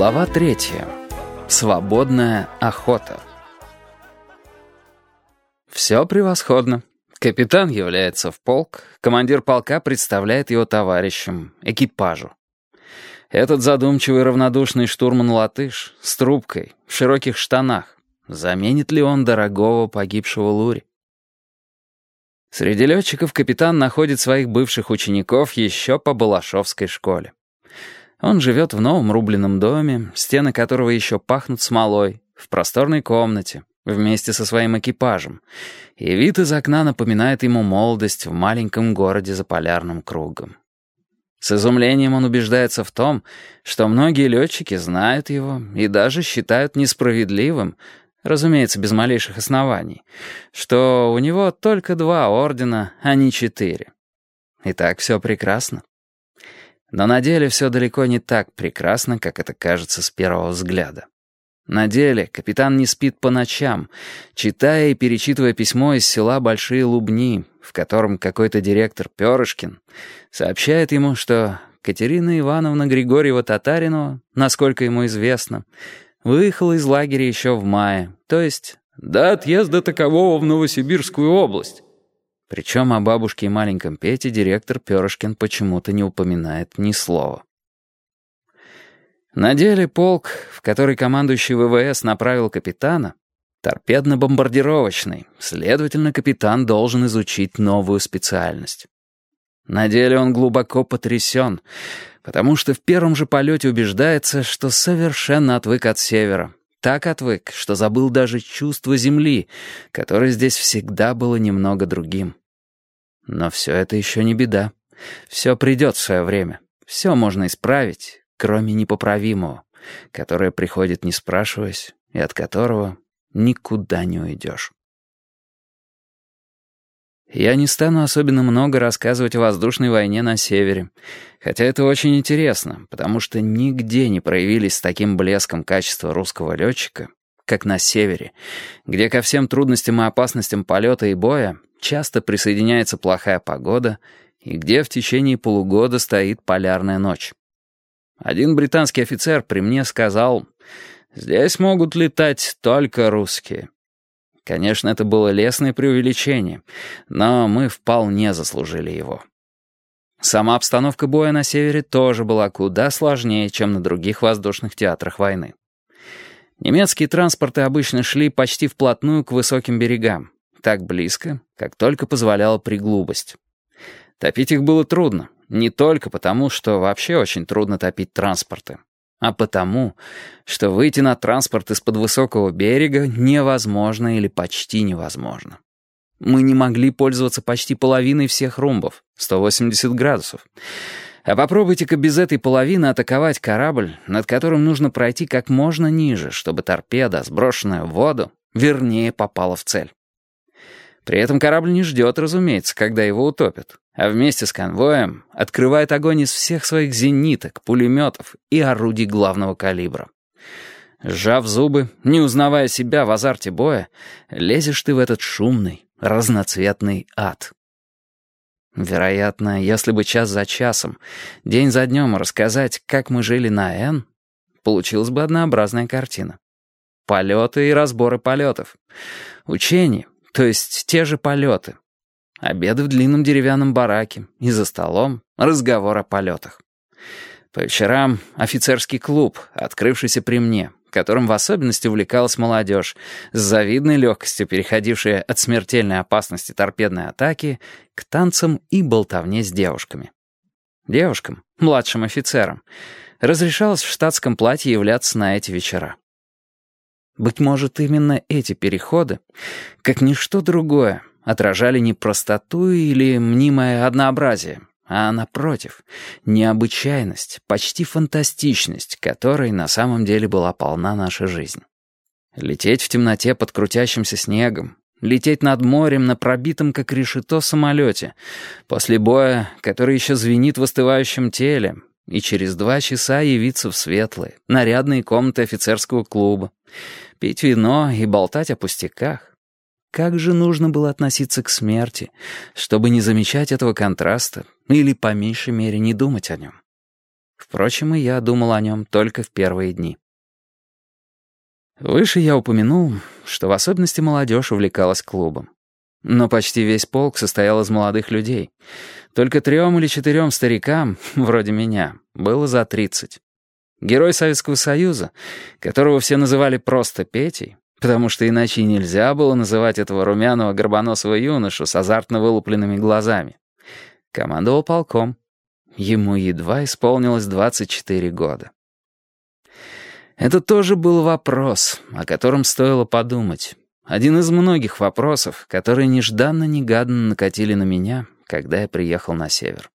Глава третья. Свободная охота. Все превосходно. Капитан является в полк, командир полка представляет его товарищам, экипажу. Этот задумчивый равнодушный штурман-латыш с трубкой, в широких штанах, заменит ли он дорогого погибшего Лури? Среди летчиков капитан находит своих бывших учеников еще по Балашовской школе. Он живет в новом рубленном доме, стены которого еще пахнут смолой, в просторной комнате, вместе со своим экипажем, и вид из окна напоминает ему молодость в маленьком городе за полярным кругом. С изумлением он убеждается в том, что многие летчики знают его и даже считают несправедливым, разумеется, без малейших оснований, что у него только два ордена, а не четыре. И так все прекрасно. Но на деле все далеко не так прекрасно, как это кажется с первого взгляда. На деле капитан не спит по ночам, читая и перечитывая письмо из села Большие Лубни, в котором какой-то директор Перышкин сообщает ему, что Катерина Ивановна Григорьева-Татаринова, насколько ему известно, выехала из лагеря еще в мае, то есть до отъезда такового в Новосибирскую область. Причем о бабушке и маленьком Пете директор Перышкин почему-то не упоминает ни слова. На деле полк, в который командующий ВВС направил капитана, торпедно-бомбардировочный, следовательно, капитан должен изучить новую специальность. На деле он глубоко потрясен, потому что в первом же полете убеждается, что совершенно отвык от севера. Так отвык, что забыл даже чувство земли, которое здесь всегда было немного другим. Но все это еще не беда. Все придет в свое время. Все можно исправить, кроме непоправимого, которое приходит не спрашиваясь, и от которого никуда не уйдешь. Я не стану особенно много рассказывать о воздушной войне на севере, хотя это очень интересно, потому что нигде не проявились с таким блеском качества русского летчика, как на севере, где ко всем трудностям и опасностям полета и боя часто присоединяется плохая погода и где в течение полугода стоит полярная ночь. Один британский офицер при мне сказал, «Здесь могут летать только русские». Конечно, это было лесное преувеличение, но мы вполне заслужили его. Сама обстановка боя на севере тоже была куда сложнее, чем на других воздушных театрах войны. Немецкие транспорты обычно шли почти вплотную к высоким берегам, так близко, как только позволяла приглубость. Топить их было трудно, не только потому, что вообще очень трудно топить транспорты, а потому, что выйти на транспорт из-под высокого берега невозможно или почти невозможно. Мы не могли пользоваться почти половиной всех румбов, 180 градусов. А попробуйте-ка без этой половины атаковать корабль, над которым нужно пройти как можно ниже, чтобы торпеда, сброшенная в воду, вернее попала в цель. При этом корабль не ждет, разумеется, когда его утопят, а вместе с конвоем открывает огонь из всех своих зениток, пулеметов и орудий главного калибра. Сжав зубы, не узнавая себя в азарте боя, лезешь ты в этот шумный, разноцветный ад. Вероятно, если бы час за часом, день за днем рассказать, как мы жили на Н, получилась бы однообразная картина. Полеты и разборы полетов. Учения, то есть те же полеты. Обеды в длинном деревянном бараке, и за столом разговор о полетах. По вечерам офицерский клуб, открывшийся при мне, которым в особенности увлекалась молодежь, с завидной легкостью переходившая от смертельной опасности торпедной атаки к танцам и болтовне с девушками. Девушкам, младшим офицерам, разрешалось в штатском платье являться на эти вечера. Быть может, именно эти переходы, как ничто другое, отражали не простоту или мнимое однообразие, а, напротив, необычайность, почти фантастичность, которой на самом деле была полна наша жизнь. Лететь в темноте под крутящимся снегом, лететь над морем на пробитом, как решето, самолете, после боя, который еще звенит в остывающем теле, и через два часа явиться в светлые, нарядные комнаты офицерского клуба, пить вино и болтать о пустяках. Как же нужно было относиться к смерти, чтобы не замечать этого контраста или, по меньшей мере, не думать о нем? Впрочем, и я думал о нем только в первые дни. Выше я упомянул, что в особенности молодежь увлекалась клубом. Но почти весь полк состоял из молодых людей. Только трем или четырем старикам, вроде меня, было за тридцать. Герой Советского Союза, которого все называли просто Петей, потому что иначе нельзя было называть этого румяного горбоносого юношу с азартно вылупленными глазами, командовал полком. Ему едва исполнилось 24 года. Это тоже был вопрос, о котором стоило подумать. Один из многих вопросов, которые нежданно-негаданно накатили на меня, когда я приехал на север.